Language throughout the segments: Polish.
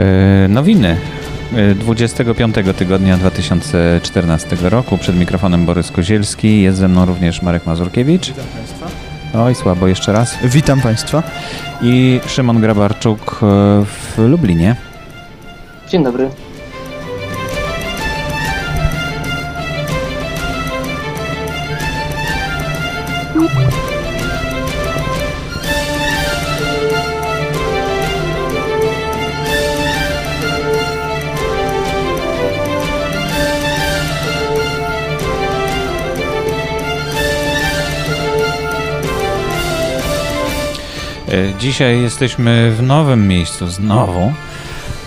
E, nowiny 25 tygodnia 2014 roku. Przed mikrofonem Borys Kozielski. Jest ze mną również Marek Mazurkiewicz. Witam Państwa. Oj, słabo, jeszcze raz. Witam Państwa. I Szymon Grabarczuk e, w Lublinie. Dzień dobry. Dzisiaj jesteśmy w nowym miejscu, znowu.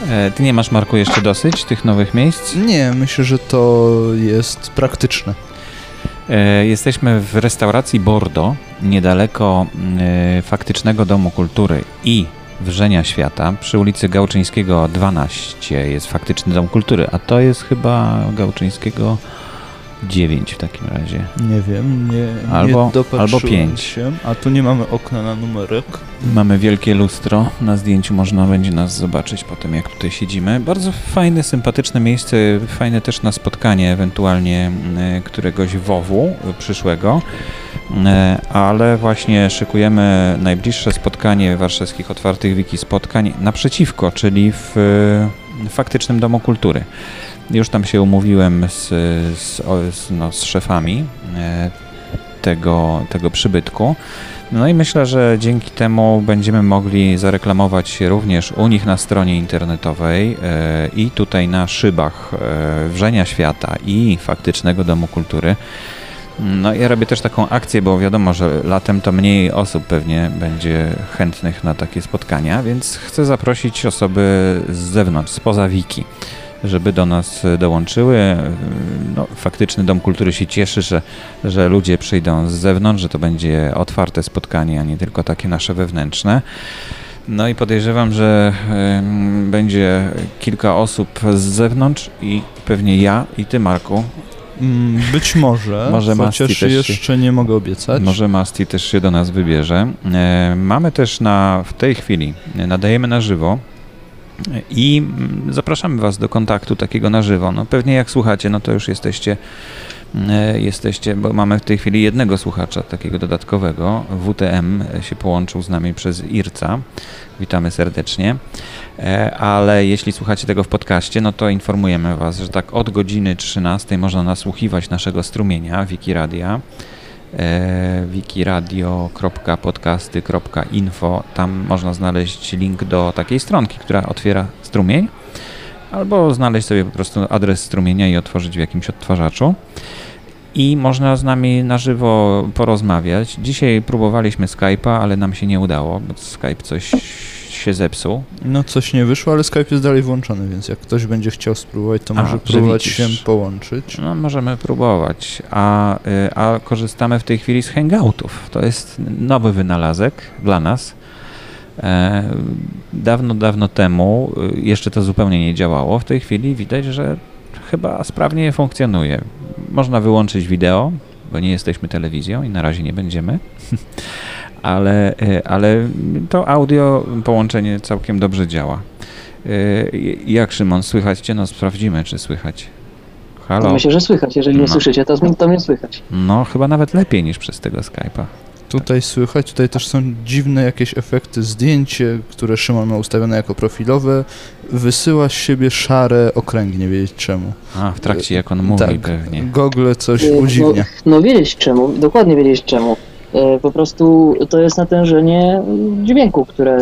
E, Ty nie masz, Marku, jeszcze dosyć tych nowych miejsc? Nie, myślę, że to jest praktyczne. E, Jesteśmy w restauracji Bordo, niedaleko e, faktycznego Domu Kultury i Wrzenia Świata. Przy ulicy Gałczyńskiego 12 jest faktyczny Dom Kultury, a to jest chyba Gałczyńskiego 9 w takim razie. Nie wiem, nie, Albo- nie albo pięć. się. A tu nie mamy okna na numerek. Mamy wielkie lustro. Na zdjęciu można będzie nas zobaczyć po tym, jak tutaj siedzimy. Bardzo fajne, sympatyczne miejsce. Fajne też na spotkanie, ewentualnie któregoś WOW-u przyszłego. Ale właśnie szykujemy najbliższe spotkanie warszawskich otwartych wiki spotkań naprzeciwko, czyli w faktycznym Domu Kultury. Już tam się umówiłem z, z, z, no, z szefami e, tego, tego przybytku. No i myślę, że dzięki temu będziemy mogli zareklamować się również u nich na stronie internetowej e, i tutaj na szybach e, Wrzenia Świata i faktycznego Domu Kultury. No ja robię też taką akcję, bo wiadomo, że latem to mniej osób pewnie będzie chętnych na takie spotkania, więc chcę zaprosić osoby z zewnątrz, spoza wiki, żeby do nas dołączyły. No, faktyczny Dom Kultury się cieszy, że że ludzie przyjdą z zewnątrz, że to będzie otwarte spotkanie, a nie tylko takie nasze wewnętrzne. No i podejrzewam, że będzie kilka osób z zewnątrz i pewnie ja i ty, Marku. Mm, Być może, Może Masti chociaż też się- jeszcze nie mogę obiecać. Może Masti też się do nas wybierze. E, mamy też na, w tej chwili, e, nadajemy na żywo e, i zapraszamy Was do kontaktu takiego na żywo. No pewnie jak słuchacie, no to już jesteście, e, jesteście, bo mamy w tej chwili jednego słuchacza takiego dodatkowego. WTM się połączył z nami przez IRCA. Witamy serdecznie. E, Ale jeśli słuchacie tego w podcaście, no to informujemy Was, że tak od godziny 13 można nasłuchiwać naszego strumienia Wikiradia e, wikiradio.podcasty.info. Tam można znaleźć link do takiej stronki, która otwiera strumień, albo znaleźć sobie po prostu adres strumienia i otworzyć w jakimś odtwarzaczu. I można z nami na żywo porozmawiać. Dzisiaj próbowaliśmy Skype'a, ale nam się nie udało, bo Skype coś się zepsuł. No coś nie wyszło, ale Skype jest dalej włączony, więc jak ktoś będzie chciał spróbować, to A, może że próbować się połączyć. No, możemy próbować. A, y, a korzystamy w tej chwili z hangoutów. To jest nowy wynalazek dla nas. E, dawno, dawno temu y, jeszcze to zupełnie nie działało. W tej chwili widać, że chyba sprawnie funkcjonuje. Można wyłączyć wideo, bo nie jesteśmy telewizją i na razie nie będziemy. Ale, y, ale to audio połączenie całkiem dobrze działa. Y, Jak Szymon, słychać cię? No sprawdzimy, czy słychać. Halo? Myślę, że słychać. Jeżeli No. nie słyszycie, to, to mnie słychać. No, chyba nawet lepiej niż przez tego Skype'a. Tutaj słychać, tutaj też są dziwne jakieś efekty. Zdjęcie, które Szymon ma ustawione jako profilowe, wysyła z siebie szare okręgi, nie wiedzieć czemu. A, w trakcie jak on mówi tak, pewnie. Google coś E, udziwnia. No, no wiedzieć czemu, dokładnie wiedzieć czemu. E, Po prostu to jest natężenie dźwięku, które,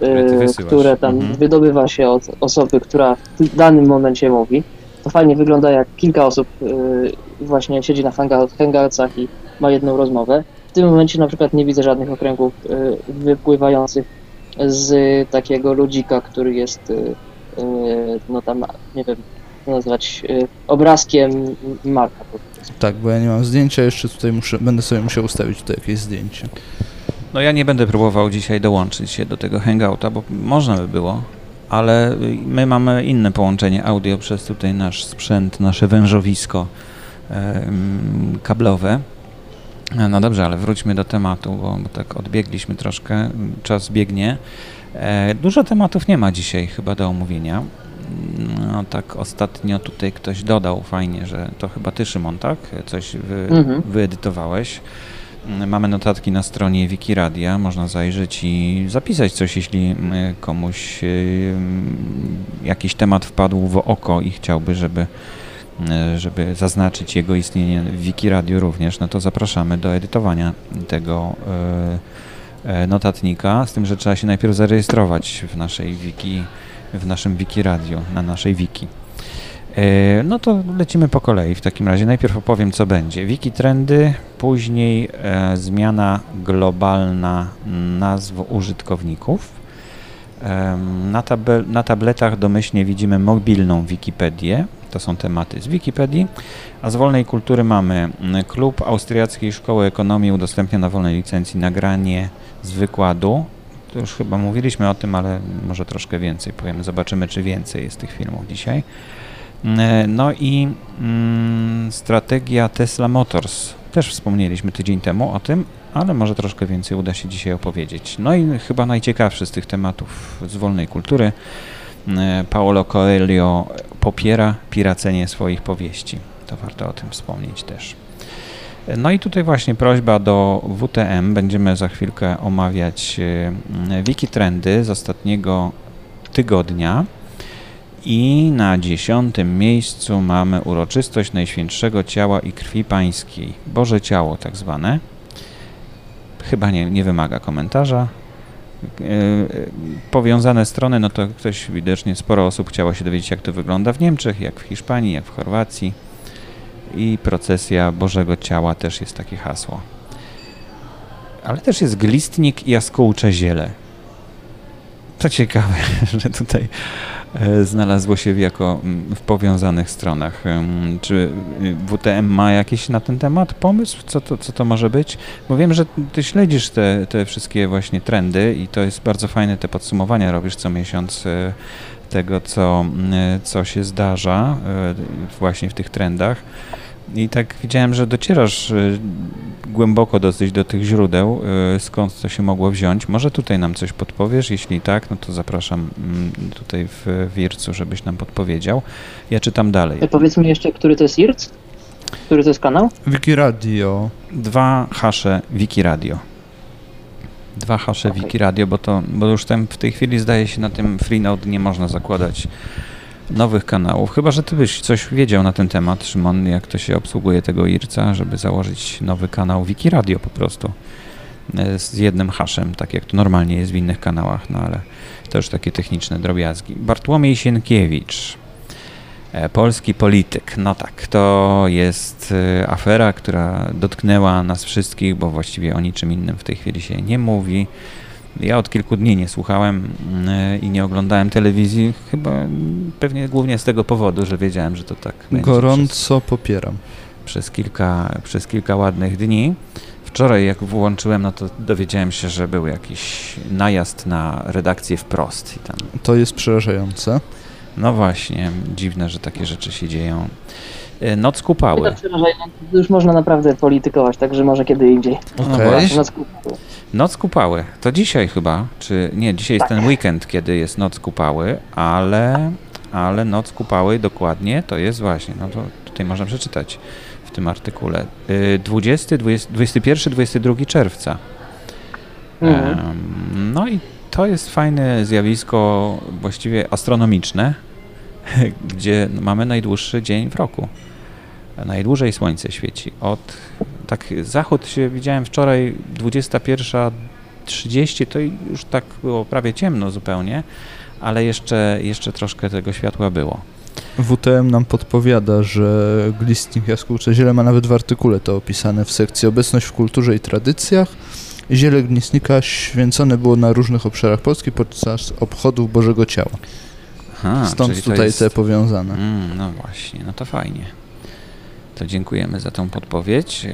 e, Które tam Mhm. wydobywa się od osoby, która w danym momencie mówi. To fajnie wygląda, jak kilka osób e, właśnie siedzi na hangout, hangoutsach i ma jedną rozmowę. W tym momencie na przykład nie widzę żadnych okręgów wypływających z takiego ludzika, który jest no tam, nie wiem, to nazwać, e, obrazkiem Marka. Tak, bo ja nie mam zdjęcia, jeszcze tutaj muszę, będę sobie musiał ustawić tutaj jakieś zdjęcie. No ja nie będę próbował dzisiaj dołączyć się do tego hangouta, bo można by było, ale my mamy inne połączenie audio przez tutaj nasz sprzęt, nasze wężowisko kablowe. No dobrze, ale wróćmy do tematu, bo, bo tak odbiegliśmy troszkę, czas biegnie. E, dużo tematów nie ma dzisiaj chyba do omówienia. No tak ostatnio tutaj ktoś dodał fajnie, że to chyba ty Szymon, tak? Coś wy, Mhm. wyedytowałeś. Mamy notatki na stronie Wikiradia, można zajrzeć i zapisać coś, jeśli mm, komuś y, jakiś temat wpadł w oko i chciałby, żeby, y, żeby zaznaczyć jego istnienie w Wikiradiu również, no to zapraszamy do edytowania tego y, notatnika, z tym, że trzeba się najpierw zarejestrować w naszej wiki, w naszym Wikiradiu, na naszej wiki. E, No to lecimy po kolei. W takim razie najpierw opowiem, co będzie. Wiki trendy, później e, zmiana globalna nazw użytkowników. Na, tabel, na tabletach domyślnie widzimy mobilną Wikipedię. To są tematy z Wikipedii. A z wolnej kultury mamy Klub Austriackiej Szkoły Ekonomii udostępnia na wolnej licencji nagranie z wykładu. To już chyba mówiliśmy o tym, ale może troszkę więcej powiemy. Zobaczymy, czy więcej jest tych filmów dzisiaj. E, No i mm, strategia Tesla Motors. Też wspomnieliśmy tydzień temu o tym, ale może troszkę więcej uda się dzisiaj opowiedzieć. No i chyba najciekawszy z tych tematów z wolnej kultury. e, Paolo Coelho popiera piracenie swoich powieści. To warto o tym wspomnieć też. No i tutaj właśnie prośba do WTM. Będziemy za chwilkę omawiać e, wiki trendy z ostatniego tygodnia. I na dziesiątym miejscu mamy uroczystość Najświętszego Ciała i Krwi Pańskiej. Boże Ciało tak zwane. Chyba nie, nie wymaga komentarza. Yy, Powiązane strony, no to ktoś widocznie sporo osób chciało się dowiedzieć, jak to wygląda w Niemczech, jak w Hiszpanii, jak w Chorwacji. I procesja Bożego Ciała też jest takie hasło. Ale też jest glistnik i jaskółcze ziele. To ciekawe, że tutaj e, znalazło się w jako mm, w powiązanych stronach. Czy y, WTM ma jakiś na ten temat pomysł? Co to, co to może być? Bo wiem, że ty śledzisz te, te wszystkie właśnie trendy i to jest bardzo fajne, te podsumowania robisz co miesiąc e, tego, co, mm, co się zdarza e, właśnie w tych trendach. I tak widziałem, że docierasz e, głęboko dosyć do tych źródeł, e, skąd to się mogło wziąć. Może tutaj nam coś podpowiesz? Jeśli tak, no to zapraszam mm, tutaj w Wircu, żebyś nam podpowiedział. Ja czytam dalej. Powiedz mi jeszcze, który to jest IRC? Który to jest kanał? Wikiradio. Dwa hasze Wikiradio. Dwa hasze Okej. Wikiradio, bo to, bo już tam w tej chwili zdaje się na tym Freenode nie można zakładać nowych kanałów. Chyba, że ty byś coś wiedział na ten temat, Szymon, jak to się obsługuje tego IRCA, żeby założyć nowy kanał Wikiradio po prostu e, z jednym haszem, tak jak to normalnie jest w innych kanałach, no ale to już takie techniczne drobiazgi. Bartłomiej Sienkiewicz, polski polityk. No tak, to jest e, afera, która dotknęła nas wszystkich, bo właściwie o niczym innym w tej chwili się nie mówi. Ja od kilku dni nie słuchałem mm, i nie oglądałem telewizji, chyba pewnie głównie z tego powodu, że wiedziałem, że to tak będzie przez, Gorąco popieram. przez, kilka, przez kilka ładnych dni. Wczoraj jak włączyłem, no to dowiedziałem się, że był jakiś najazd na redakcję wprost i tam To jest przerażające. No właśnie, dziwne, że takie rzeczy się dzieją. E, Noc kupały. Przerażające. Już można naprawdę politykować, także może kiedy indziej. No Okej. właśnie. Noc kupały. Noc kupały. To dzisiaj chyba, czy nie, dzisiaj jest Tak. ten weekend, kiedy jest noc kupały, ale, ale noc kupały dokładnie to jest właśnie, no to tutaj można przeczytać w tym artykule. Y, 20, 20, 21, 22 czerwca. Mhm. No i to jest fajne zjawisko, właściwie astronomiczne, gdzie mamy najdłuższy dzień w roku. Najdłużej słońce świeci. Od tak zachód się widziałem wczoraj 21.30, to już tak było prawie ciemno zupełnie, ale jeszcze, jeszcze troszkę tego światła było. WTM nam podpowiada, że glistnik jaskółcze ziele ma nawet w artykule to opisane w sekcji Obecność w kulturze i tradycjach. Ziele glistnika święcone było na różnych obszarach Polski podczas obchodów Bożego Ciała. Aha, Stąd tutaj jest- te powiązane. Mm, no właśnie, no to fajnie. To dziękujemy za tą podpowiedź.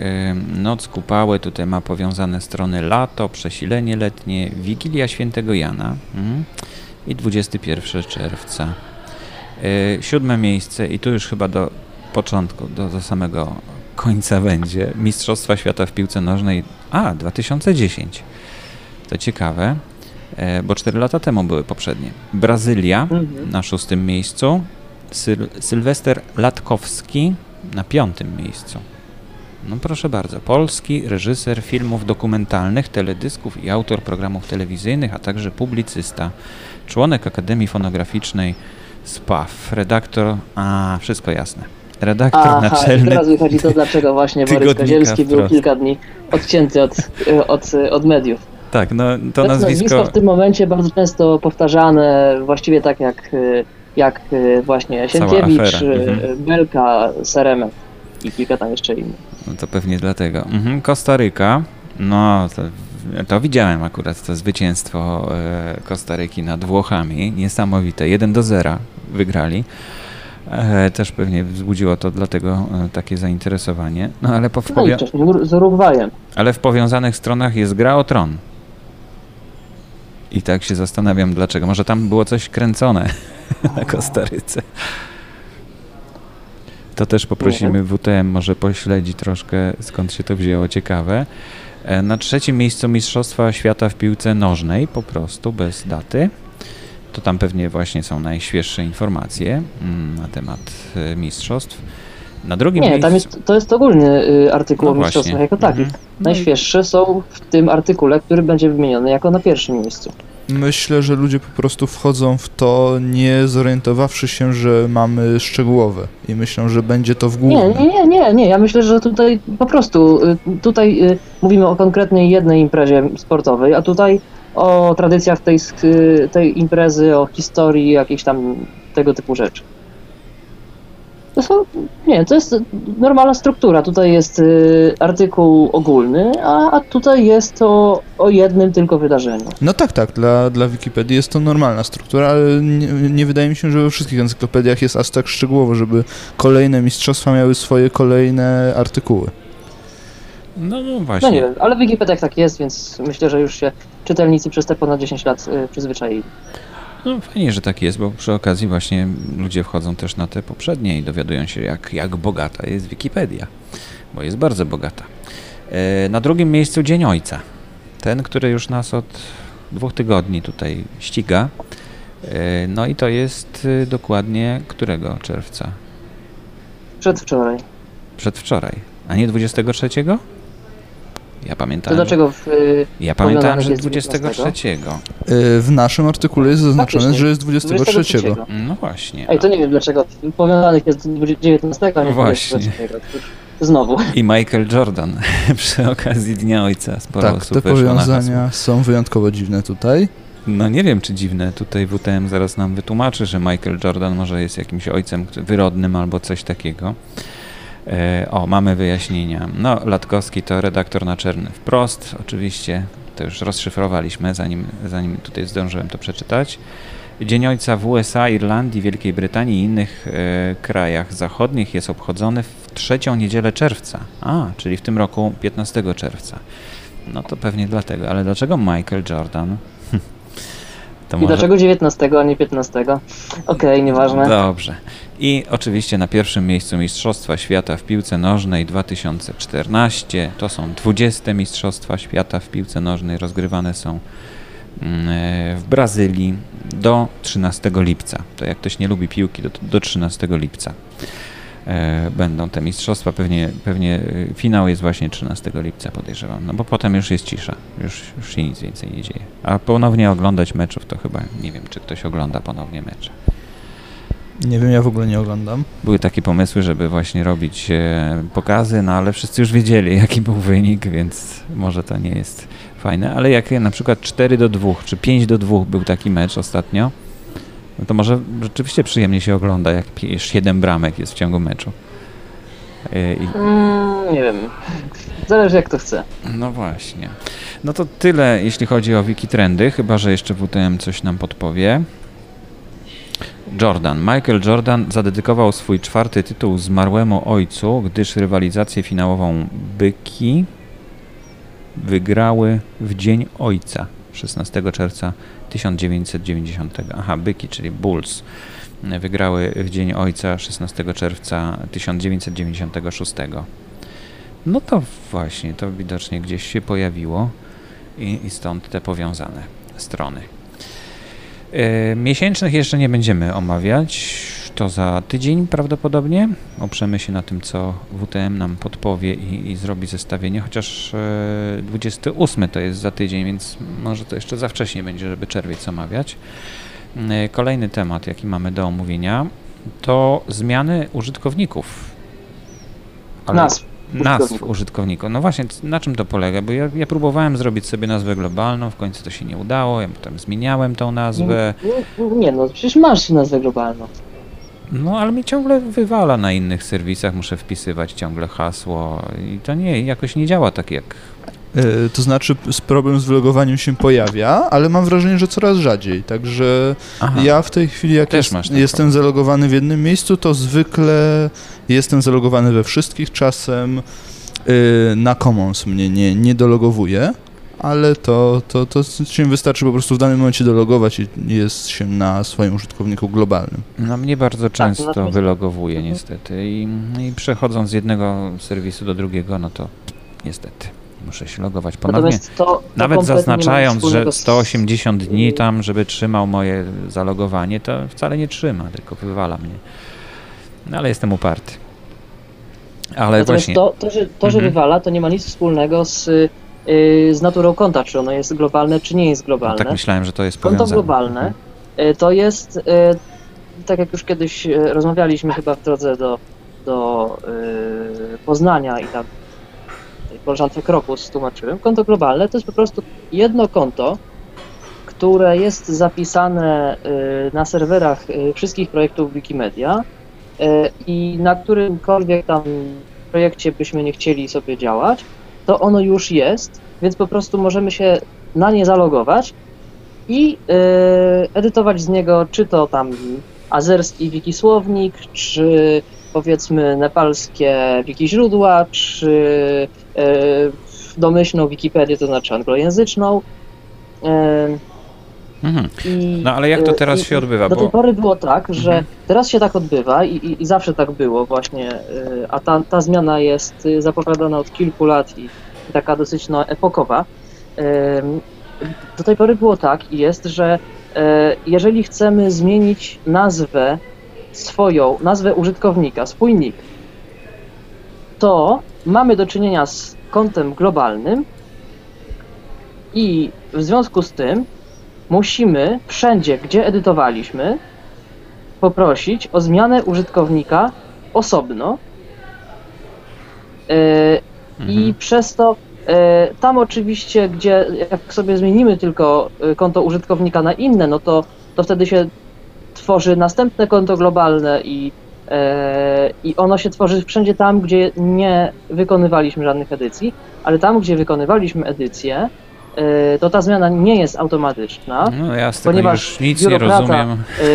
Noc kupały tutaj ma powiązane strony lato, przesilenie letnie, Wigilia Świętego Jana mm, i 21 czerwca. Siódme miejsce i tu już chyba do początku, do, do samego końca będzie. Mistrzostwa Świata w piłce nożnej. A, 2010. To ciekawe, e, bo 4 lata temu były poprzednie. Brazylia Mhm. na szóstym miejscu. Syl Sylwester Latkowski na piątym miejscu. No proszę bardzo, polski reżyser filmów dokumentalnych, teledysków i autor programów telewizyjnych, a także publicysta, członek Akademii Fonograficznej SPAW, redaktor, a wszystko jasne, redaktor Aha, i naczelny. teraz wychodzi to, dlaczego właśnie Borys Kozielski był wprost. kilka dni odcięty od, od, od mediów. Tak, no to To nazwisko nazwisko, w tym momencie bardzo często powtarzane, właściwie tak jak, jak y, właśnie Sienkiewicz, y, mhm. Belka, Seremet i kilka tam jeszcze innych. no to pewnie dlatego. Mhm, Kostaryka, no to, to widziałem akurat to zwycięstwo e, Kostaryki nad Włochami, niesamowite, 1 do 0 wygrali. E, też pewnie wzbudziło to dlatego e, takie zainteresowanie. No ale, po, No Ur- z Urugwajem. ale w powiązanych stronach jest gra o tron. I tak się zastanawiam dlaczego. Może tam było coś kręcone na Kostaryce. To też poprosimy WTM, może pośledzi troszkę skąd się to wzięło, ciekawe. E, Na trzecim miejscu Mistrzostwa Świata w piłce nożnej, po prostu, bez daty. To tam pewnie właśnie są najświeższe informacje mm, na temat e, mistrzostw. Na drugim Nie, miejscu... tam jest, to jest ogólny y, artykuł No o mistrzostwach jako takich. Mhm. No Najświeższe są w tym artykule, który będzie wymieniony jako na pierwszym miejscu. Myślę, że ludzie po prostu wchodzą w to, nie zorientowawszy się, że mamy szczegółowe i myślą, że będzie to w Nie, głównym. nie, nie, nie, nie. Ja myślę, że tutaj po prostu y, tutaj y, mówimy o konkretnej jednej imprezie sportowej, a tutaj o tradycjach tej, tej imprezy, o historii, jakichś tam tego typu rzeczy. To są, nie, to jest normalna struktura. Tutaj jest y, artykuł ogólny, a, a tutaj jest to o jednym tylko wydarzeniu. No tak, tak, dla, dla Wikipedii jest to normalna struktura, ale nie, nie wydaje mi się, że we wszystkich encyklopediach jest aż tak szczegółowo, żeby kolejne mistrzostwa miały swoje kolejne artykuły. No, no No właśnie. nie wiem, ale w Wikipediach tak jest, więc myślę, że już się czytelnicy przez te ponad 10 lat y, przyzwyczaili. No fajnie, że tak jest, bo przy okazji właśnie ludzie wchodzą też na te poprzednie i dowiadują się, jak, jak bogata jest Wikipedia, bo jest bardzo bogata. E, Na drugim miejscu Dzień Ojca. Ten, który już nas od dwóch tygodni tutaj ściga. E, No i to jest y, dokładnie którego czerwca? Przedwczoraj. Przedwczoraj, a nie 23? Ja To pamiętam. dlaczego w, y, Ja pamiętałem, że jest 23. Y, W naszym artykule jest zaznaczone, Faktycznie, że jest 23. 23. No właśnie. Ej, to nie wiem dlaczego. W powiązanych jest 19, a nie Właśnie. 23. Znowu. I Michael Jordan przy okazji Dnia Ojca. Sporo Tak, osób te powiązania są wyjątkowo dziwne tutaj. No nie wiem, czy dziwne. Tutaj WTM zaraz nam wytłumaczy, że Michael Jordan może jest jakimś ojcem wyrodnym albo coś takiego. E, o, mamy wyjaśnienia. No, Latkowski to redaktor naczelny wprost, oczywiście. To już rozszyfrowaliśmy, zanim, zanim tutaj zdążyłem to przeczytać. Dzień Ojca w USA, Irlandii, Wielkiej Brytanii i innych e, krajach zachodnich jest obchodzony w trzecią niedzielę czerwca. A, czyli w tym roku 15 czerwca. No to pewnie dlatego. Ale dlaczego Michael Jordan? To I dlaczego 19, a nie 15? Okej, nieważne. Dobrze. I oczywiście na pierwszym miejscu Mistrzostwa Świata w piłce nożnej 2014. To są 20 Mistrzostwa Świata w piłce nożnej. Rozgrywane są mm, e, w Brazylii do 13 lipca. To jak ktoś nie lubi piłki, do, do 13 lipca e, będą te mistrzostwa. Pewnie, pewnie e, finał jest właśnie 13 lipca, podejrzewam. No bo potem już jest cisza. Już, już się nic więcej nie dzieje. A ponownie oglądać meczów to chyba nie wiem, czy ktoś ogląda ponownie mecze. Nie wiem, ja w ogóle nie oglądam. Były takie pomysły, żeby właśnie robić e, pokazy, no ale wszyscy już wiedzieli, jaki był wynik, więc może to nie jest fajne. Ale jak na przykład 4 do 2 czy 5 do 2 był taki mecz ostatnio, no to może rzeczywiście przyjemnie się ogląda, jak 7 bramek jest w ciągu meczu. E, I, Mm, nie wiem. Zależy jak to chce. no właśnie. No to tyle, jeśli chodzi o wiki trendy, chyba że jeszcze WTM coś nam podpowie. Jordan. Michael Jordan zadedykował swój czwarty tytuł zmarłemu ojcu, gdyż rywalizację finałową Byki wygrały w Dzień Ojca 16 czerwca 1990. Aha, Byki, czyli Bulls wygrały w Dzień Ojca 16 czerwca 1996. No to właśnie, to widocznie gdzieś się pojawiło i, i stąd te powiązane strony. E, miesięcznych jeszcze nie będziemy omawiać. To za tydzień prawdopodobnie. Oprzemy się na tym, co WTM nam podpowie i, i zrobi zestawienie, chociaż e, 28 to jest za tydzień, więc może to jeszcze za wcześnie będzie, żeby czerwiec omawiać. E, kolejny temat, jaki mamy do omówienia, to zmiany użytkowników. Ale- Nazw. Nazw użytkowników. użytkowników. No właśnie, na czym to polega? Bo ja, ja próbowałem zrobić sobie nazwę globalną, w końcu to się nie udało, ja potem zmieniałem tą nazwę, Nie, nie no, przecież masz nazwę globalną. no ale mi ciągle wywala na innych serwisach, muszę wpisywać ciągle hasło i to nie, jakoś nie działa tak jak... E, To znaczy, z problem z wylogowaniem się pojawia, ale mam wrażenie, że coraz rzadziej. Także Aha, ja w tej chwili, jak Też jest, jestem problem. zalogowany w jednym miejscu, to zwykle jestem zalogowany we wszystkich. Czasem y, na Commons mnie nie, nie dologowuje, ale to, to, to się wystarczy po prostu w danym momencie dologować i jest się na swoim użytkowniku globalnym. no mnie bardzo często natomiast- wylogowuje Mhm. niestety I, i przechodząc z jednego serwisu do drugiego, no to niestety muszę się logować ponownie. To, to Nawet zaznaczając, że z- 180 dni tam, żeby trzymał moje zalogowanie, to wcale nie trzyma, tylko wywala mnie. No ale jestem uparty. Ale Natomiast właśnie, to, to, że, to, że Mhm. wywala, to nie ma nic wspólnego z, y, z naturą konta, czy ono jest globalne, czy nie jest no, globalne. tak myślałem, że to jest Konto powiązane. globalne y, to jest, y, tak jak już kiedyś y, rozmawialiśmy chyba w drodze do, do y, Poznania i tam tej koleżance Krokus tłumaczyłem, konto globalne to jest po prostu jedno konto, które jest zapisane y, na serwerach y, wszystkich projektów Wikimedia y, i na którymkolwiek tam projekcie byśmy nie chcieli sobie działać, to ono już jest, więc po prostu możemy się na nie zalogować i edytować z niego czy to tam azerski wikisłownik, czy powiedzmy nepalskie wiki źródła, czy domyślną Wikipedię, to znaczy anglojęzyczną. Y, Mhm. No ale jak to y, teraz i- się odbywa? Do tej Bo pory było tak, że Mhm. teraz się tak odbywa i, i, i zawsze tak było właśnie, a ta, ta zmiana jest zapowiadana od kilku lat i, taka dosyć no, epokowa. Do tej pory było tak i jest, że jeżeli chcemy zmienić nazwę swoją, nazwę użytkownika, swój nick, to mamy do czynienia z kontem globalnym i w związku z tym musimy wszędzie, gdzie edytowaliśmy, poprosić o zmianę użytkownika osobno. Yy, I mhm. przez to yy, tam oczywiście, gdzie jak sobie zmienimy tylko yy, konto użytkownika na inne, no to, to wtedy się tworzy następne konto globalne i, i ono się tworzy wszędzie tam, gdzie nie wykonywaliśmy żadnych edycji, ale tam, gdzie wykonywaliśmy edycję, yy, to ta zmiana nie jest automatyczna. no ja z tego ponieważ nic nie rozumiem.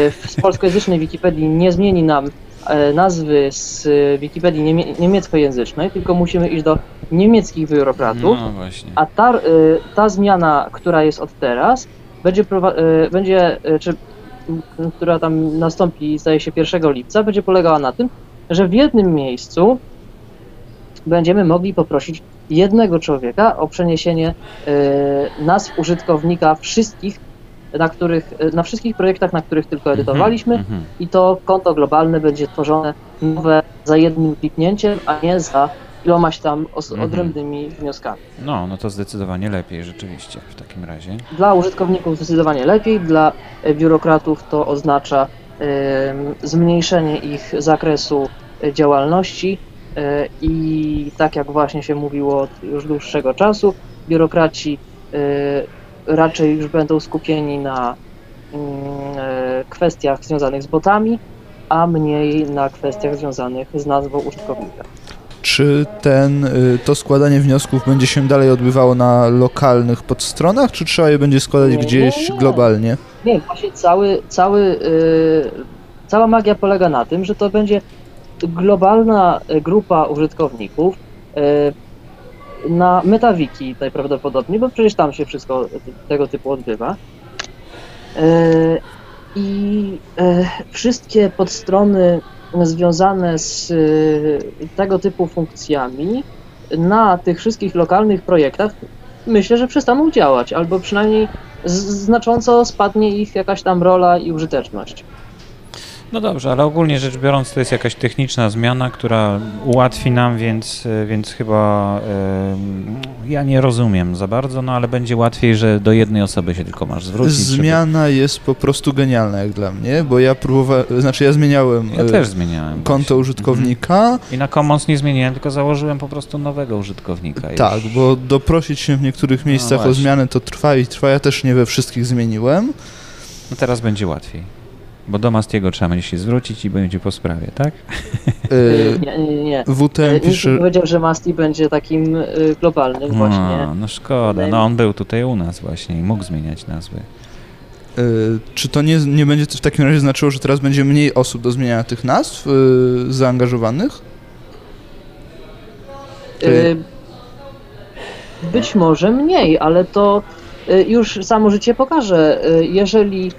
Y, w polskojęzycznej Wikipedii nie zmieni nam e, nazwy z Wikipedii niemie- niemieckojęzycznej, tylko musimy iść do niemieckich biurokratów, No właśnie. a ta, ta zmiana, która jest od teraz, będzie, będzie czy, która tam nastąpi, zdaje się 1 lipca, będzie polegała na tym, że w jednym miejscu będziemy mogli poprosić jednego człowieka o przeniesienie y, nazw użytkownika wszystkich, na których, y, na wszystkich projektach, na których tylko edytowaliśmy, Mhm, mhm. i to konto globalne będzie tworzone nowe za jednym kliknięciem, a nie za ilomaś tam os- Mhm. odrębnymi wnioskami. No, no to zdecydowanie lepiej rzeczywiście w takim razie. Dla użytkowników zdecydowanie lepiej, dla e, biurokratów to oznacza em, zmniejszenie ich zakresu e, działalności e, i tak jak właśnie się mówiło od już dłuższego czasu, biurokraci e, raczej już będą skupieni na mm, kwestiach związanych z botami, a mniej na kwestiach związanych z nazwą użytkownika. Czy ten, y, to składanie wniosków będzie się dalej odbywało na lokalnych podstronach, czy trzeba je będzie składać Nie, nie, gdzieś nie. globalnie? Nie, właśnie cały, cały, y, cała magia polega na tym, że to będzie globalna grupa użytkowników y, na MetaWiki najprawdopodobniej, bo przecież tam się wszystko tego typu odbywa. Y, I y, wszystkie podstrony związane z y, tego typu funkcjami na tych wszystkich lokalnych projektach myślę, że przestaną działać, albo przynajmniej znacząco spadnie ich jakaś tam rola i użyteczność. No dobrze, ale ogólnie rzecz biorąc to jest jakaś techniczna zmiana, która ułatwi nam, więc, więc chyba y, ja nie rozumiem za bardzo, no ale będzie łatwiej, że do jednej osoby się tylko masz zwrócić. Zmiana żeby... jest po prostu genialna jak dla mnie, bo ja próbowałem, znaczy ja zmieniałem ja też zmieniałem konto właśnie. użytkownika. Mhm. I na Commons nie zmieniłem, tylko założyłem po prostu nowego użytkownika. Tak, już. bo doprosić się w niektórych miejscach no o zmianę to trwa i trwa, ja też nie we wszystkich zmieniłem. No teraz będzie łatwiej. Bo do Mastiego trzeba będzie się zwrócić i będzie po sprawie, tak? Yy, nie, nie, nie. WTM pisze... Nikt powiedział, że Masti będzie takim y, globalnym no, właśnie. No szkoda, no on był tutaj u nas właśnie i mógł zmieniać nazwy. Yy, czy to nie, nie będzie w takim razie znaczyło, że teraz będzie mniej osób do zmieniania tych nazw yy, zaangażowanych? Yy, być może mniej, ale to y, już samo życie pokaże. Y, jeżeli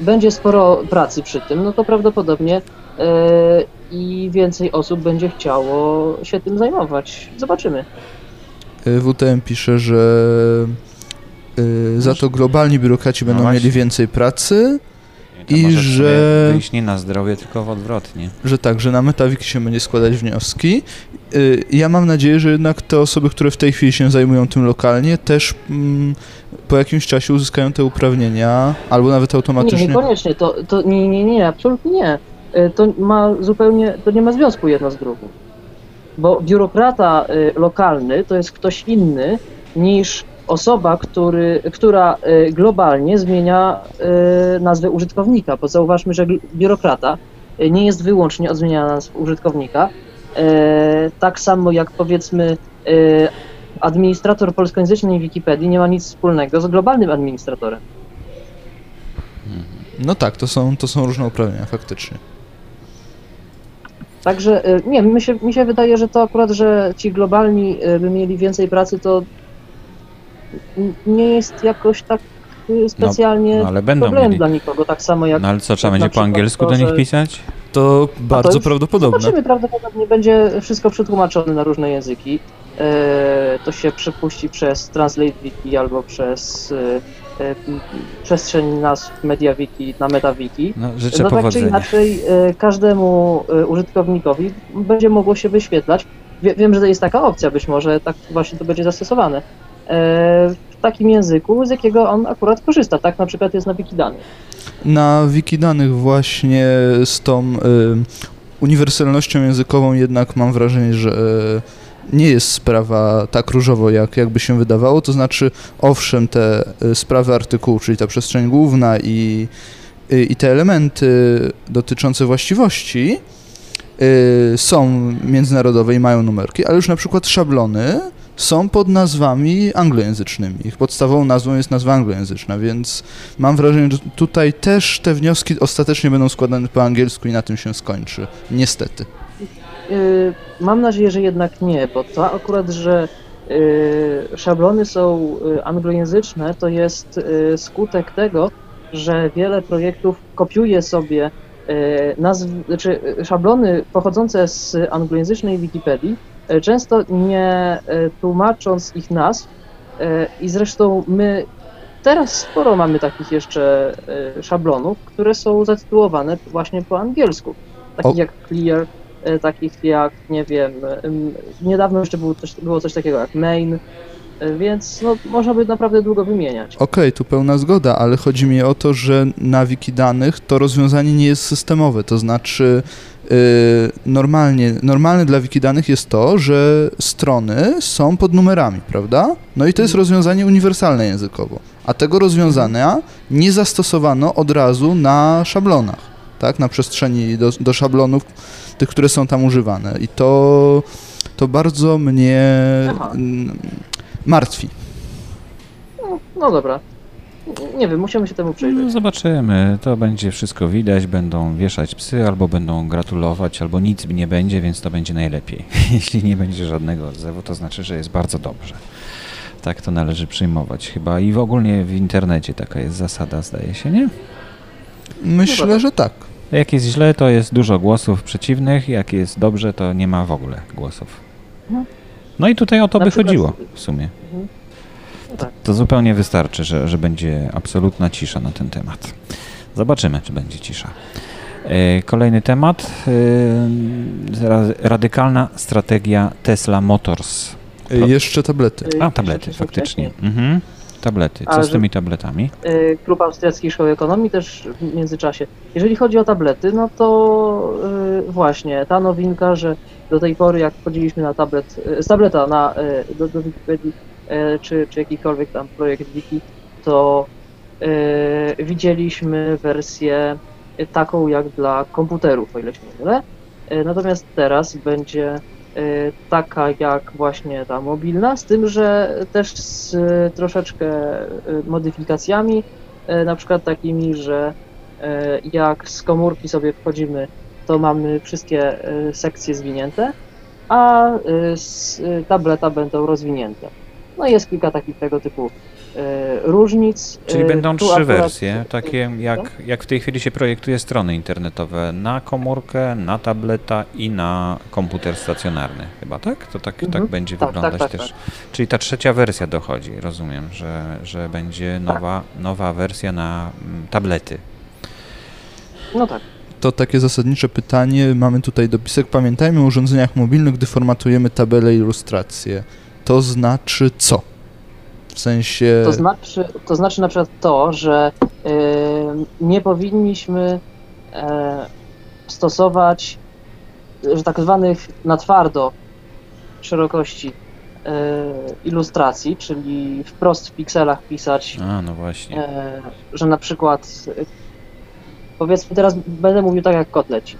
będzie sporo pracy przy tym, no to prawdopodobnie e, i więcej osób będzie chciało się tym zajmować. Zobaczymy. E, WTM pisze, że za to globalni biurokraci będą no mieli więcej pracy i że... wyjść nie na zdrowie, tylko w odwrotnie. Że tak, że na Metawiki się będzie składać wnioski. Y, ja mam nadzieję, że jednak te osoby, które w tej chwili się zajmują tym lokalnie, też mm, po jakimś czasie uzyskają te uprawnienia, albo nawet automatycznie. Nie, niekoniecznie, to, to nie, nie, nie, absolutnie nie. Y, to ma zupełnie, to nie ma związku jedno z drugim. Bo biurokrata y, lokalny to jest ktoś inny niż osoba, który, która y, globalnie zmienia nazwę użytkownika, bo zauważmy, że biurokrata nie jest wyłącznie od zmieniania nazwy użytkownika, tak samo jak powiedzmy administrator polskojęzycznej Wikipedii nie ma nic wspólnego z globalnym administratorem. No tak, to są, to są różne uprawnienia, faktycznie. Także nie, mi się, mi się wydaje, że to akurat, że ci globalni by mieli więcej pracy, to nie jest jakoś tak y, specjalnie no, no, ale będą problem mieli. dla nikogo, tak samo jak... No ale co, trzeba będzie po angielsku do nich pisać? To bardzo to prawdopodobne. Zobaczymy, prawdopodobnie będzie wszystko przetłumaczone na różne języki. E, to się przepuści przez Translate Wiki albo przez e, e, przestrzeń nazw MediaWiki na MetaWiki. No, życzę no tak czy inaczej każdemu użytkownikowi będzie mogło się wyświetlać. Wie, wiem, że to jest taka opcja, być może tak właśnie to będzie zastosowane w takim języku, z jakiego on akurat korzysta. Tak na przykład jest na Wikidanych. Na Wikidanych właśnie z tą uniwersalnością językową jednak mam wrażenie, że nie jest sprawa tak różowo, jak jakby się wydawało. To znaczy, owszem, te y, sprawy artykułu, czyli ta przestrzeń główna i, i te elementy dotyczące właściwości są międzynarodowe i mają numerki, ale już na przykład szablony są pod nazwami anglojęzycznymi. Ich podstawową nazwą jest nazwa anglojęzyczna, więc mam wrażenie, że tutaj też te wnioski ostatecznie będą składane po angielsku i na tym się skończy. Niestety. Yy, mam nadzieję, że jednak nie, bo to akurat, że yy, szablony są yy, anglojęzyczne, to jest skutek tego, że wiele projektów kopiuje sobie nazw, znaczy szablony pochodzące z anglojęzycznej Wikipedii często nie tłumacząc ich nazw i zresztą my teraz sporo mamy takich jeszcze szablonów, które są zatytułowane właśnie po angielsku, takich o. jak Clear, takich jak, nie wiem, niedawno jeszcze było coś, było coś takiego jak Main, więc no, można by naprawdę długo wymieniać. Okej, okay, tu pełna zgoda, ale chodzi mi o to, że na wiki danych to rozwiązanie nie jest systemowe, to znaczy yy, normalnie, normalne dla wiki danych jest to, że strony są pod numerami, prawda? No i to jest mhm. rozwiązanie uniwersalne językowo, a tego rozwiązania nie zastosowano od razu na szablonach, tak, na przestrzeni do, do szablonów, tych, które są tam używane i to, to bardzo mnie... Aha martwi. No, no dobra. Nie wiem, musimy się temu przyjrzeć. No, zobaczymy. To będzie wszystko widać. Będą wieszać psy, albo będą gratulować, albo nic nie będzie, więc to będzie najlepiej. Jeśli nie będzie żadnego odzewu, to znaczy, że jest bardzo dobrze. Tak to należy przyjmować chyba. I w ogóle w internecie taka jest zasada, zdaje się, nie? Myślę, no że tak. Jak jest źle, to jest dużo głosów przeciwnych. Jak jest dobrze, to nie ma w ogóle głosów. No. No i tutaj o to Na by przykład- chodziło w sumie. Mhm. Tak. To zupełnie wystarczy, że, że będzie absolutna cisza na ten temat. Zobaczymy, czy będzie cisza. E, Kolejny temat. e, ra- Radykalna strategia Tesla Motors. Y, Jeszcze tablety. A, tablety, faktycznie. Mhm. Tablety. Co Ale z tymi tabletami? Y, Klub Austriackiej Szkoły Ekonomii też w międzyczasie. Jeżeli chodzi o tablety, no to y, właśnie ta nowinka, że do tej pory jak wchodziliśmy na tablet, y, z tableta na, do, do Wikipedii czy, czy jakikolwiek tam projekt Wiki, to widzieliśmy wersję taką jak dla komputerów, o ile się nie mylę. Natomiast teraz będzie taka jak właśnie ta mobilna, z tym, że też z y, troszeczkę y, modyfikacjami, y, na przykład takimi, że y, jak z komórki sobie wchodzimy, to mamy wszystkie y, sekcje zwinięte, a y, z y, tableta będą rozwinięte. No i jest kilka takich tego typu y, różnic. Czyli Y, będą tu trzy akurat- wersje, takie jak, jak w tej chwili się projektuje strony internetowe na komórkę, na tableta i na komputer stacjonarny. Chyba tak? To tak, Mhm. tak będzie Tak, wyglądać tak, tak, też. Czyli ta trzecia wersja dochodzi, rozumiem, że, że będzie nowa, nowa wersja na mm, tablety. No tak. To takie zasadnicze pytanie. Mamy tutaj dopisek. Pamiętajmy o urządzeniach mobilnych, gdy formatujemy tabele i ilustracje. To znaczy co? W sensie... To znaczy, to znaczy na przykład to, że y, nie powinniśmy e, stosować, że tak zwanych na twardo szerokości e, ilustracji, czyli wprost w pikselach pisać, A, no właśnie. e, że na przykład powiedzmy teraz będę mówił tak jak kotleci.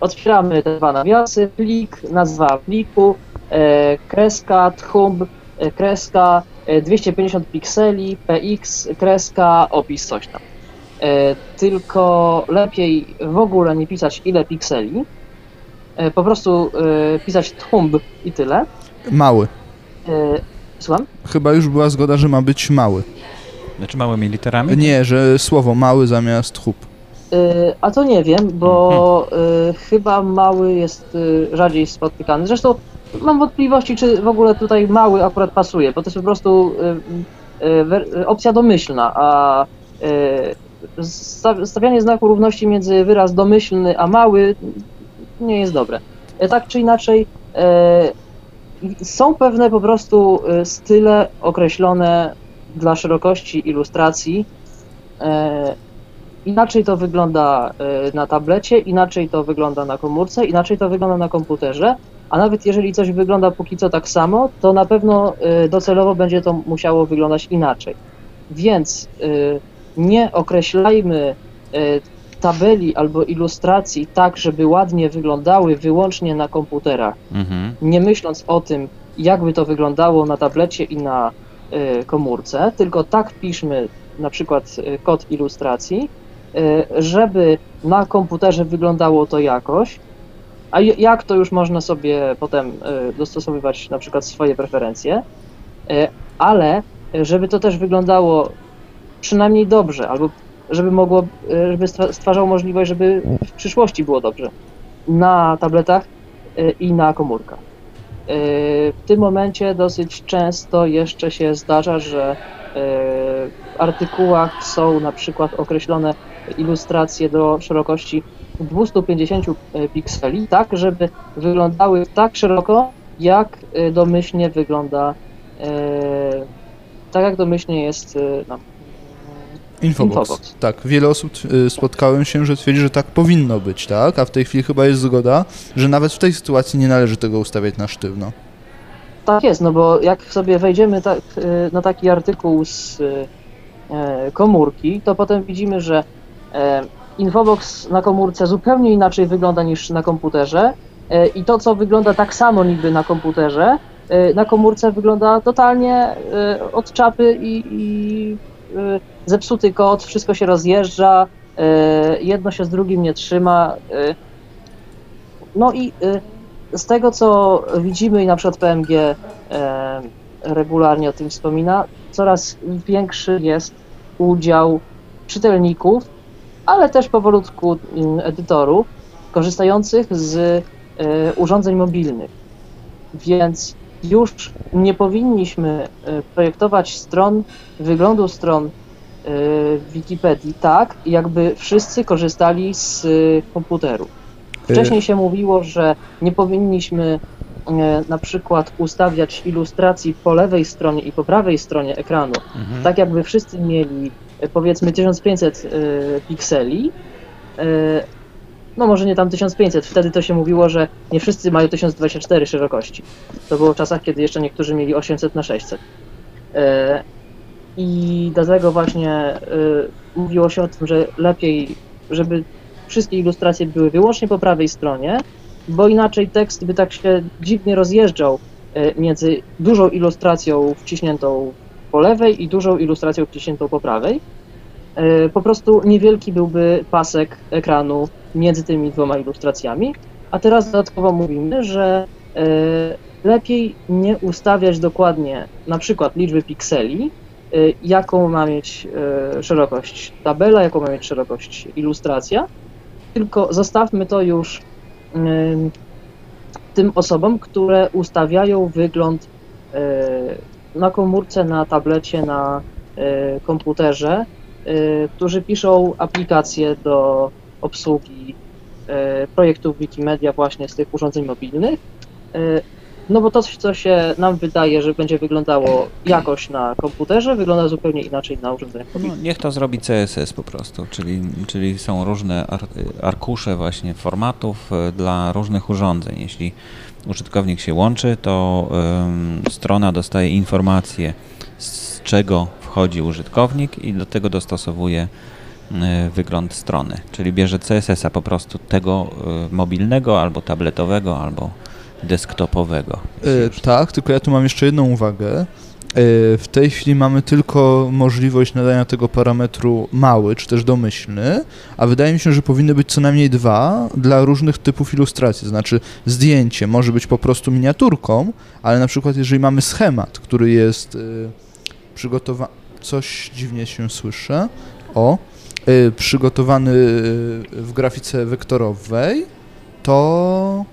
Otwieramy te dwa nawiasy, plik, nazwa pliku, kreska, tchumb, kreska, 250 pikseli, px, kreska, opis, coś tam. E, tylko lepiej w ogóle nie pisać ile pikseli, e, po prostu e, pisać tchumb i tyle. Mały. E, słucham? Chyba już była zgoda, że ma być mały. Znaczy małymi literami? Nie, że słowo mały zamiast chub. A to nie wiem, bo y, chyba mały jest rzadziej spotykany. Zresztą mam wątpliwości, czy w ogóle tutaj mały akurat pasuje, bo to jest po prostu y, y, y, opcja domyślna, a sta- stawianie znaku równości między wyraz domyślny a mały nie jest dobre. Y, Tak czy inaczej, y, są pewne po prostu style określone dla szerokości ilustracji. y, Inaczej to wygląda e, na tablecie, inaczej to wygląda na komórce, inaczej to wygląda na komputerze, a nawet jeżeli coś wygląda póki co tak samo, to na pewno e, docelowo będzie to musiało wyglądać inaczej. Więc e, nie określajmy e, tabeli albo ilustracji tak, żeby ładnie wyglądały wyłącznie na komputerach, Mhm. nie myśląc o tym, jakby to wyglądało na tablecie i na y, komórce, tylko tak piszmy na przykład y, kod ilustracji, y, żeby na komputerze wyglądało to jakoś, a jak to już można sobie potem y, dostosowywać na przykład swoje preferencje, y, ale y, żeby to też wyglądało przynajmniej dobrze, albo żeby mogło, żeby stwarzało możliwość, żeby w przyszłości było dobrze na tabletach i na komórkach. W tym momencie dosyć często jeszcze się zdarza, że w artykułach są na przykład określone ilustracje do szerokości 250 pikseli, tak żeby wyglądały tak szeroko, jak y, domyślnie wygląda, y, tak jak domyślnie jest no, Infobox. Infobox. Tak, wiele osób spotkałem się, że twierdzi, że tak powinno być, tak? A w tej chwili chyba jest zgoda, że nawet w tej sytuacji nie należy tego ustawiać na sztywno. Tak jest, no bo jak sobie wejdziemy tak, na taki artykuł z e, komórki, to potem widzimy, że e, Infobox na komórce zupełnie inaczej wygląda niż na komputerze e, i to, co wygląda tak samo niby na komputerze, e, na komórce wygląda totalnie e, od czapy i, i zepsuty kod, wszystko się rozjeżdża, jedno się z drugim nie trzyma. No i z tego, co widzimy i na przykład PMG regularnie o tym wspomina, coraz większy jest udział czytelników, ale też powolutku edytorów korzystających z e, urządzeń mobilnych. Więc już nie powinniśmy e, projektować stron, wyglądu stron e, Wikipedii tak, jakby wszyscy korzystali z komputerów. Wcześniej się mówiło, że nie powinniśmy na przykład ustawiać ilustracji po lewej stronie i po prawej stronie ekranu, Mhm. tak jakby wszyscy mieli powiedzmy 1500 e, pikseli. E, No może nie tam 1500, wtedy to się mówiło, że nie wszyscy mają 1024 szerokości. To było w czasach, kiedy jeszcze niektórzy mieli 800 na 600. E, I dlatego właśnie mówiło się o tym, że lepiej, żeby wszystkie ilustracje były wyłącznie po prawej stronie, bo inaczej tekst by tak się dziwnie rozjeżdżał między dużą ilustracją wciśniętą po lewej i dużą ilustracją wciśniętą po prawej. E, Po prostu niewielki byłby pasek ekranu między tymi dwoma ilustracjami. A teraz dodatkowo mówimy, że e, lepiej nie ustawiać dokładnie na przykład liczby pikseli, e, jaką ma mieć szerokość tabela, jaką ma mieć szerokość ilustracja, tylko zostawmy to już tym osobom, które ustawiają wygląd na komórce, na tablecie, na e, komputerze, e, którzy piszą aplikacje do obsługi e, projektów Wikimedia właśnie z tych urządzeń mobilnych. No bo to, co się nam wydaje, że będzie wyglądało jakoś na komputerze, wygląda zupełnie inaczej na urządzeniach No, mobilnych. niech to zrobi CSS po prostu, czyli, czyli są różne ar, arkusze właśnie formatów dla różnych urządzeń. Jeśli użytkownik się łączy, to strona dostaje informację, z czego wchodzi użytkownik i do tego dostosowuje e, wygląd strony. Czyli bierze CSS-a po prostu tego e, mobilnego albo tabletowego, albo desktopowego. E, tak, tylko ja tu mam jeszcze jedną uwagę. E, W tej chwili mamy tylko możliwość nadania tego parametru mały, czy też domyślny, a wydaje mi się, że powinny być co najmniej dwa dla różnych typów ilustracji. Znaczy zdjęcie może być po prostu miniaturką, ale na przykład jeżeli mamy schemat, który jest przygotowany... Coś dziwnie się słyszę. O, e, przygotowany e, w grafice wektorowej, to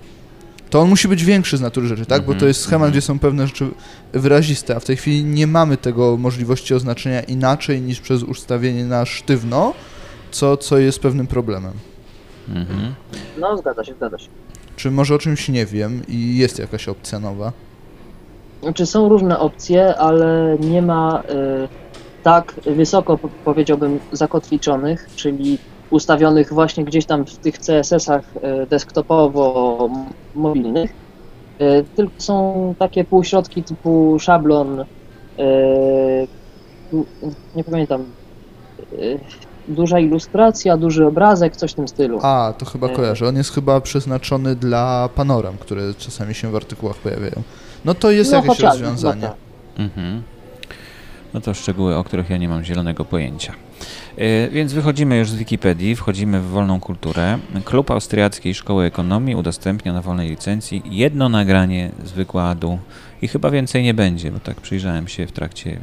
to on musi być większy z natury rzeczy, tak? Bo to Mhm, jest schemat, mhm. gdzie są pewne rzeczy wyraziste, a w tej chwili nie mamy tego możliwości oznaczenia inaczej niż przez ustawienie na sztywno, co, co jest pewnym problemem. Mhm. No, zgadza się, zgadza się. Czy może o czymś nie wiem i jest jakaś opcja nowa? Znaczy są różne opcje, ale nie ma y, tak wysoko po- powiedziałbym zakotwiczonych, czyli ustawionych właśnie gdzieś tam w tych CSS-ach y, desktopowo-mobilnych. Y, tylko są takie półśrodki typu szablon, n- nie pamiętam, duża ilustracja, duży obrazek, coś w tym stylu. A, to chyba E. kojarzę. On jest chyba przeznaczony dla panoram, które czasami się w artykułach pojawiają. No to jest No, jakieś chociażby, rozwiązanie. no tak. Mhm. No to szczegóły, o których ja nie mam zielonego pojęcia. E, Więc wychodzimy już z Wikipedii, wchodzimy w wolną kulturę. Klub Austriackiej Szkoły Ekonomii udostępnia na wolnej licencji jedno nagranie z wykładu i chyba więcej nie będzie, bo tak przyjrzałem się w trakcie.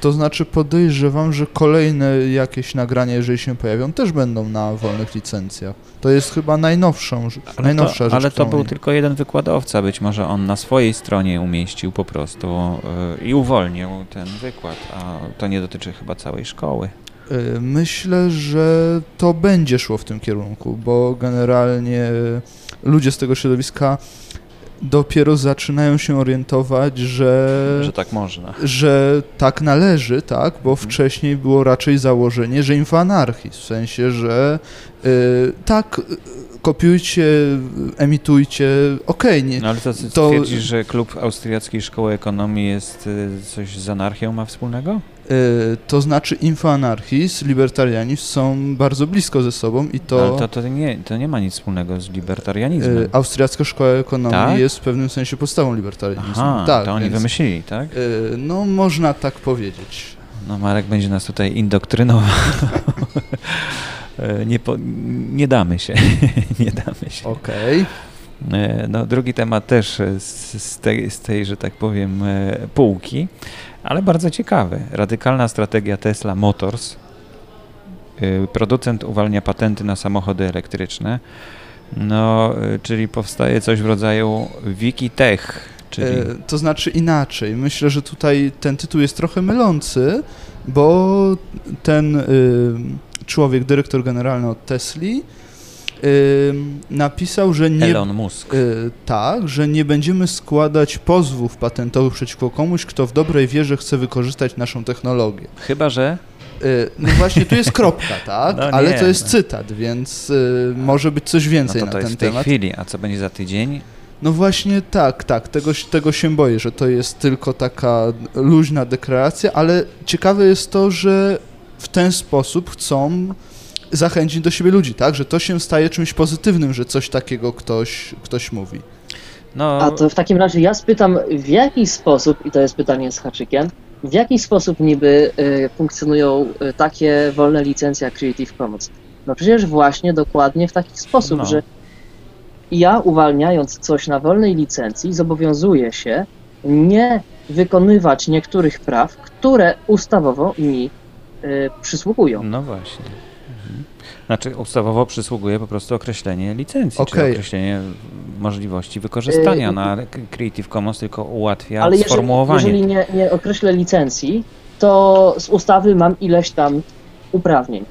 To znaczy podejrzewam, że kolejne jakieś nagrania, jeżeli się pojawią, też będą na wolnych licencjach. To jest chyba najnowszą, Ale najnowsza to, rzecz. ale to był tylko jeden wykładowca, być może on na swojej stronie umieścił po prostu e, i uwolnił ten wykład, a to nie dotyczy chyba całej szkoły. Y, Myślę, że to będzie szło w tym kierunku, bo generalnie ludzie z tego środowiska dopiero zaczynają się orientować, że, Że tak można. że tak należy, tak, bo Mhm. wcześniej było raczej założenie, że infoanarchii, w sensie, że y, tak, y, kopiujcie, emitujcie, okej, nie, No ale to, To- to twierdzisz, że klub Austriackiej Szkoły Ekonomii jest y, coś z anarchią ma wspólnego? Y, to znaczy infoanarchizm, libertarianizm są bardzo blisko ze sobą i to... Ale to, to, nie, to nie ma nic wspólnego z libertarianizmem. Y, Austriacka Szkoła Ekonomii Tak? jest w pewnym sensie podstawą libertarianizmu. Aha, tak, to oni więc, wymyślili, tak? y, No, można tak powiedzieć. No Marek będzie nas tutaj indoktrynował. Nie, po, nie damy się, nie damy się. Okej. E, No, drugi temat też z, z, tej, z tej, że tak powiem, półki, ale bardzo ciekawy. Radykalna strategia Tesla Motors. E, Producent uwalnia patenty na samochody elektryczne. No, e, czyli powstaje coś w rodzaju Wikitech, Czyli... E, to znaczy inaczej. Myślę, że tutaj ten tytuł jest trochę mylący, bo ten y, człowiek, dyrektor generalny od Tesli, y, napisał, że nie. Elon Musk. Y, tak, że nie będziemy składać pozwów patentowych przeciwko komuś, kto w dobrej wierze chce wykorzystać naszą technologię. Chyba, że Y, No właśnie, tu jest kropka, tak? No nie, Ale to jest no. cytat, więc y, może być coś no więcej to, na to jest ten w tej temat. chwili, a co będzie za tydzień? No właśnie tak, tak, tego, tego się boję, że to jest tylko taka luźna deklaracja, ale ciekawe jest to, że w ten sposób chcą zachęcić do siebie ludzi, tak? Że to się staje czymś pozytywnym, że coś takiego ktoś, ktoś mówi. No, A to w takim razie ja spytam, w jaki sposób, i to jest pytanie z haczykiem, w jaki sposób niby y, funkcjonują y, takie wolne licencje jak Creative Commons? No przecież właśnie dokładnie w taki sposób, No. że ja uwalniając coś na wolnej licencji zobowiązuję się nie wykonywać niektórych praw, które ustawowo mi y, przysługują. no właśnie. Znaczy ustawowo przysługuje po prostu określenie licencji, Okej. czy określenie możliwości wykorzystania, Yy, ale Creative Commons tylko ułatwia Ale jeżeli, sformułowanie. jeżeli nie, nie określę licencji, to z ustawy mam ileś tam uprawnień.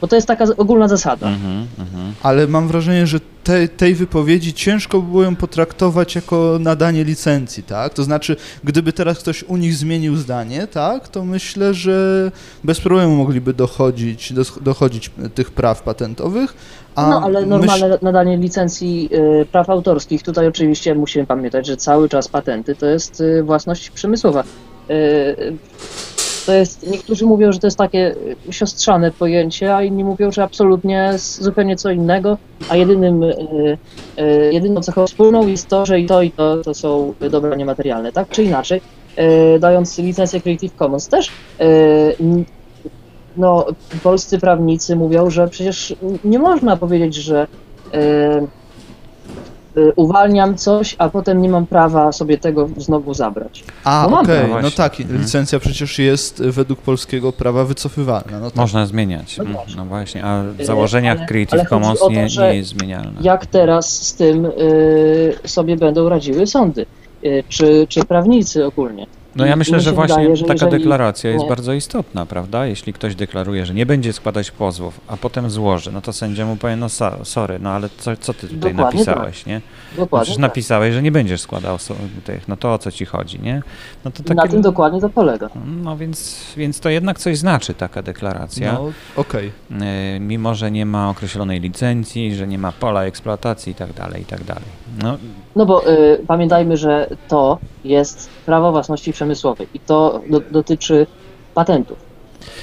Bo to jest taka ogólna zasada. Mhm, mhm. Ale mam wrażenie, że te, tej wypowiedzi ciężko by było ją potraktować jako nadanie licencji, tak? To znaczy, gdyby teraz ktoś u nich zmienił zdanie, tak, to myślę, że bez problemu mogliby dochodzić, dos- dochodzić tych praw patentowych. A No ale myśl- normalne nadanie licencji y, praw autorskich, tutaj oczywiście musimy pamiętać, że cały czas patenty to jest y, własność przemysłowa. Y, to jest, niektórzy mówią, że to jest takie y, siostrzane pojęcie, a inni mówią, że absolutnie zupełnie co innego, a jedynym, y, y, jedyną cechą wspólną jest to, że i to i to, to są dobra niematerialne, tak czy inaczej. Dając licencję Creative Commons też, no, polscy prawnicy mówią, że przecież nie można powiedzieć, że uwalniam coś, a potem nie mam prawa sobie tego znowu zabrać. A, No okej, to no tak, Mhm. licencja przecież jest według polskiego prawa wycofywalna. No tak. Można zmieniać. No właśnie. No właśnie, a w Yy, założeniach ale- Creative ale Commons to, nie, nie jest zmienialna. Jak teraz z tym e, sobie będą radziły sądy, e, czy, czy prawnicy ogólnie? No ja myślę, że właśnie wydaje, że taka jeżeli- deklaracja jest nie. bardzo istotna, prawda? Jeśli ktoś deklaruje, że nie będzie składać pozwów, a potem złoży, no to sędzia mu powie, no so- sorry, no ale co, co ty tutaj Dokładnie napisałeś, nie? No Dokładnie. przecież tak. napisałeś, że nie będziesz składał tych, no to o co ci chodzi, nie? No to Na tym dokładnie to polega. No więc, więc to jednak coś znaczy taka deklaracja. No, okej. E, mimo że nie ma określonej licencji, że nie ma pola eksploatacji i tak dalej, i tak dalej. No, No bo y, pamiętajmy, że to jest prawo własności przemysłowej i to do, dotyczy patentów.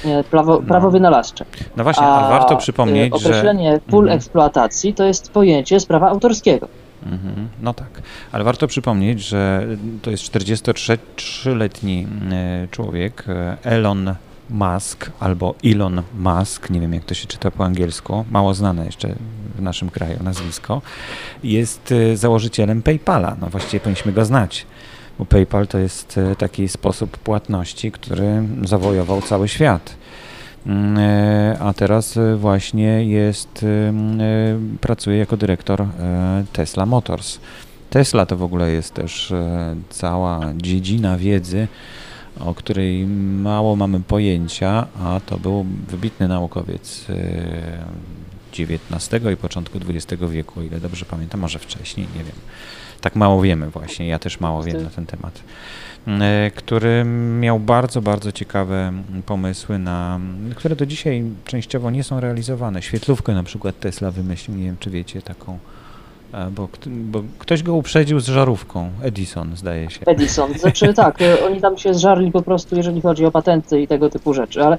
Nie, prawo, No. prawo wynalazcze. no właśnie, a, warto przypomnieć, y, że... określenie pól Mhm. eksploatacji to jest pojęcie z prawa autorskiego. Mhm, no tak, ale warto przypomnieć, że to jest 43-letni e, człowiek, e, Elon Musk albo Elon Musk, nie wiem jak to się czyta po angielsku, mało znane jeszcze w naszym kraju nazwisko, jest e, założycielem PayPala. No właściwie powinniśmy go znać, bo PayPal to jest e, taki sposób płatności, który zawojował cały świat. Mm, e, A teraz właśnie jest, pracuje jako dyrektor Tesla Motors. Tesla to w ogóle jest też cała dziedzina wiedzy, o której mało mamy pojęcia, a to był wybitny naukowiec XIX i początku XX wieku, o ile dobrze pamiętam, może wcześniej, nie wiem. Tak mało wiemy właśnie, ja też mało wiem na ten temat e, który miał bardzo, bardzo ciekawe pomysły, na, które do dzisiaj częściowo nie są realizowane. Świetlówkę na przykład Tesla wymyślił, nie wiem czy wiecie taką, bo, bo ktoś go uprzedził z żarówką, Edison zdaje się. Edison. Znaczy tak, y, oni tam się zżarli po prostu, jeżeli chodzi o patenty i tego typu rzeczy, ale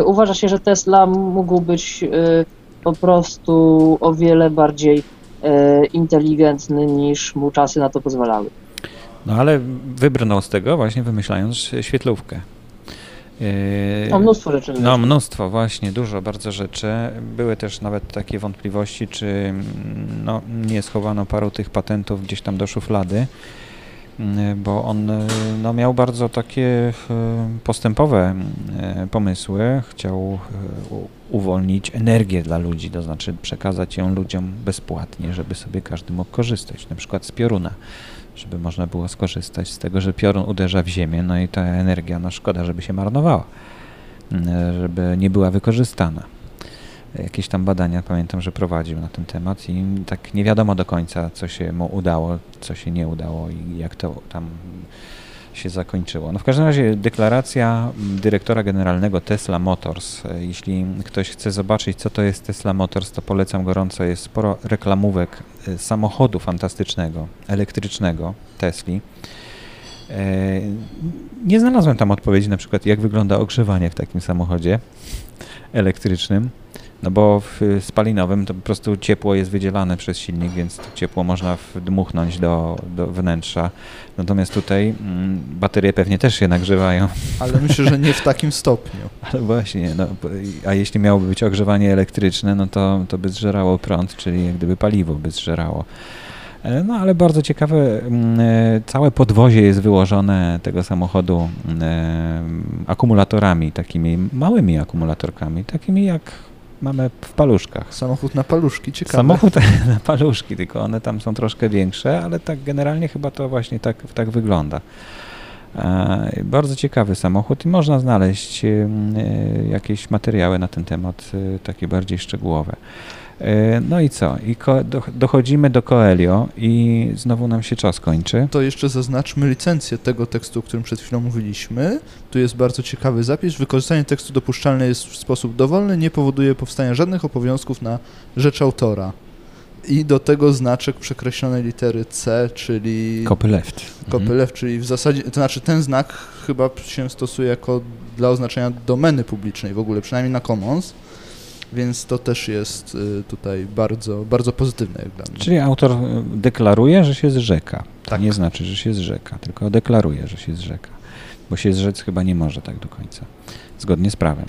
y, uważa się, że Tesla mógł być y, po prostu o wiele bardziej y, inteligentny niż mu czasy na to pozwalały. No ale wybrnął z tego właśnie wymyślając świetlówkę. E, No mnóstwo rzeczy. No mnóstwo, właśnie, dużo bardzo rzeczy. Były też nawet takie wątpliwości, czy mm, no, nie schowano paru tych patentów gdzieś tam do szuflady, mm, bo on no, miał bardzo takie y, postępowe y, pomysły. Chciał u- uwolnić energię dla ludzi, to znaczy przekazać ją ludziom bezpłatnie, żeby sobie każdy mógł korzystać, na przykład z pioruna żeby można było skorzystać z tego, że piorun uderza w ziemię, no i ta energia, no szkoda, żeby się marnowała, mm, żeby nie była wykorzystana. Jakieś tam badania pamiętam, że prowadził na ten temat i tak nie wiadomo do końca, co się mu udało, co się nie udało i jak to tam się zakończyło. No w każdym razie deklaracja dyrektora generalnego Tesla Motors. Jeśli ktoś chce zobaczyć, co to jest Tesla Motors, to polecam gorąco. Jest sporo reklamówek e, samochodu fantastycznego, elektrycznego Tesli. E, nie znalazłem tam odpowiedzi na przykład, jak wygląda ogrzewanie w takim samochodzie elektrycznym. No bo w spalinowym to po prostu ciepło jest wydzielane przez silnik, więc to ciepło można dmuchnąć do, do wnętrza. Natomiast tutaj mm, baterie pewnie też się nagrzewają. Ale myślę, że nie w takim stopniu. Ale właśnie, no, a jeśli miałoby być ogrzewanie elektryczne, no to, to by zżerało prąd, czyli jak gdyby paliwo by zżerało. E, no ale bardzo ciekawe, mm, e, całe podwozie jest wyłożone tego samochodu mm, akumulatorami, takimi małymi akumulatorkami, takimi jak mamy w paluszkach. Samochód na paluszki, ciekawe. Samochód na paluszki, tylko one tam są troszkę większe, ale tak generalnie chyba to właśnie tak, tak wygląda. E, bardzo ciekawy samochód i można znaleźć e, jakieś materiały na ten temat, e, takie bardziej szczegółowe. E, no i co? I dochodzimy do Coelho i znowu nam się czas kończy. To jeszcze zaznaczmy licencję tego tekstu, o którym przed chwilą mówiliśmy. Tu jest bardzo ciekawy zapis. Wykorzystanie tekstu dopuszczalne jest w sposób dowolny, nie powoduje powstania żadnych obowiązków na rzecz autora. I do tego znaczek przekreślonej litery C, czyli... Copyleft. Copyleft, mhm. czyli w zasadzie, to znaczy ten znak chyba się stosuje jako dla oznaczenia domeny publicznej w ogóle, przynajmniej na Commons więc to też jest y, tutaj bardzo, bardzo pozytywne jak dla mnie. Czyli autor y, deklaruje, że się zrzeka. To tak. nie znaczy, że się zrzeka, tylko deklaruje, że się zrzeka. Bo się zrzec chyba nie może tak do końca, zgodnie z prawem.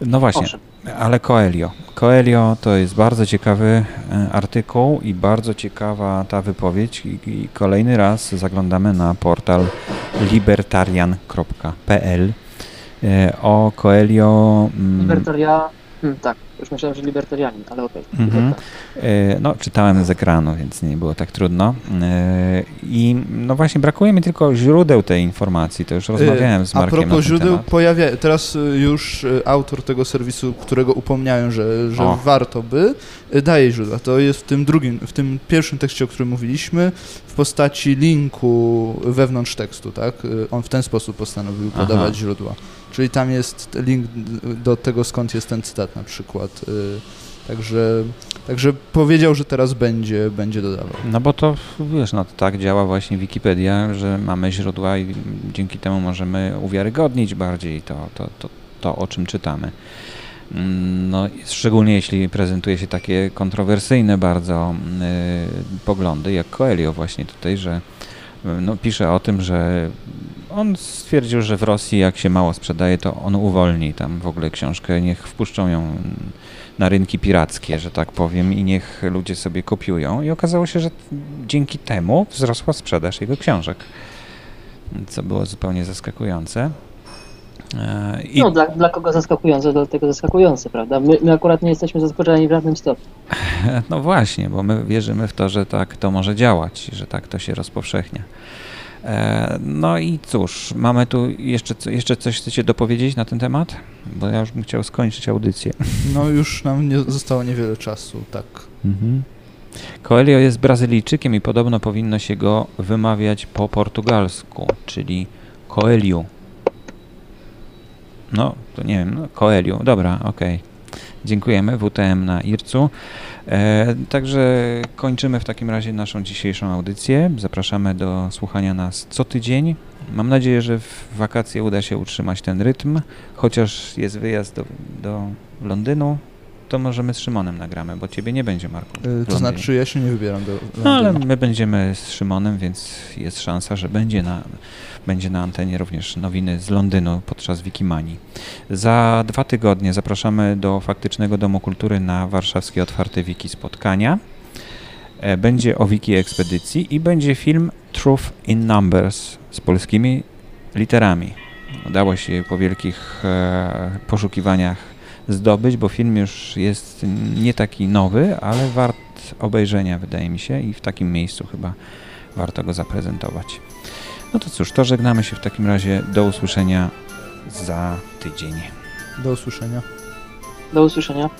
No właśnie, Proszę. Ale Coelho. Coelho to jest bardzo ciekawy e, artykuł i bardzo ciekawa ta wypowiedź i, kolejny raz zaglądamy na portal libertarian.pl e, o Coelho. Mm, Libertaria Hmm, tak, już myślałem, że libertarianin, ale okej. Okay. Mhm. E, no, czytałem z ekranu, więc nie było tak trudno. E, I no właśnie, brakuje mi tylko źródeł tej informacji, to już e, rozmawiałem z Markiem A propos źródeł, pojawia, teraz już autor tego serwisu, którego upomniałem, że, że warto by, daje źródła. To jest w tym drugim, w tym pierwszym tekście, o którym mówiliśmy, w postaci linku wewnątrz tekstu, tak? On w ten sposób postanowił podawać Aha. źródła. Czyli tam jest link do tego, skąd jest ten cytat na przykład. Y, także, także powiedział, że teraz będzie, będzie dodawał. No bo to wiesz, no to tak działa właśnie Wikipedia, że mamy źródła i dzięki temu możemy uwiarygodnić bardziej to, to, to, to o czym czytamy. No, szczególnie jeśli prezentuje się takie kontrowersyjne bardzo y, poglądy, jak Coelho właśnie tutaj, że no, pisze o tym, że on stwierdził, że w Rosji jak się mało sprzedaje, to on uwolni tam w ogóle książkę, niech wpuszczą ją na rynki pirackie, że tak powiem, i niech ludzie sobie kopiują. I okazało się, że dzięki temu wzrosła sprzedaż jego książek, co było zupełnie zaskakujące. E, I... No, dla, dla kogo zaskakujące, dla tego zaskakujące, prawda? My, my akurat nie jesteśmy zaskoczeni w żadnym stopniu. No właśnie, bo my wierzymy w to, że tak to może działać, że tak to się rozpowszechnia. E, no i cóż, mamy tu jeszcze, jeszcze coś chcecie dopowiedzieć na ten temat? Bo ja już bym chciał skończyć audycję. No już nam nie, zostało niewiele czasu, tak. Mhm. Coelho jest Brazylijczykiem i podobno powinno się go wymawiać po portugalsku, czyli Coelho. No, to nie wiem, no, Coelho, dobra, okej. Okay. Dziękujemy, WTM na IRCU. E, także kończymy w takim razie naszą dzisiejszą audycję. Zapraszamy do słuchania nas co tydzień. Mam nadzieję, że w wakacje uda się utrzymać ten rytm, chociaż jest wyjazd do, do Londynu, to możemy z Szymonem nagramy, bo ciebie nie będzie, Marku. Yy, to znaczy ja się nie wybieram do Londynu. No ale my będziemy z Szymonem, więc jest szansa, że będzie na, będzie na antenie również nowiny z Londynu podczas Wikimanii. Za dwa tygodnie zapraszamy do Faktycznego Domu Kultury na warszawskie otwarte wiki spotkania. E, będzie o wiki ekspedycji i będzie film Truth in Numbers z polskimi literami. Udało się po wielkich e, poszukiwaniach zdobyć, bo film już jest nie taki nowy, ale wart obejrzenia wydaje mi się i w takim miejscu chyba warto go zaprezentować. No to cóż, to żegnamy się w takim razie. Do usłyszenia za tydzień. Do usłyszenia. Do usłyszenia.